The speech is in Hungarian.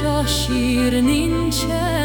sasír nincsen.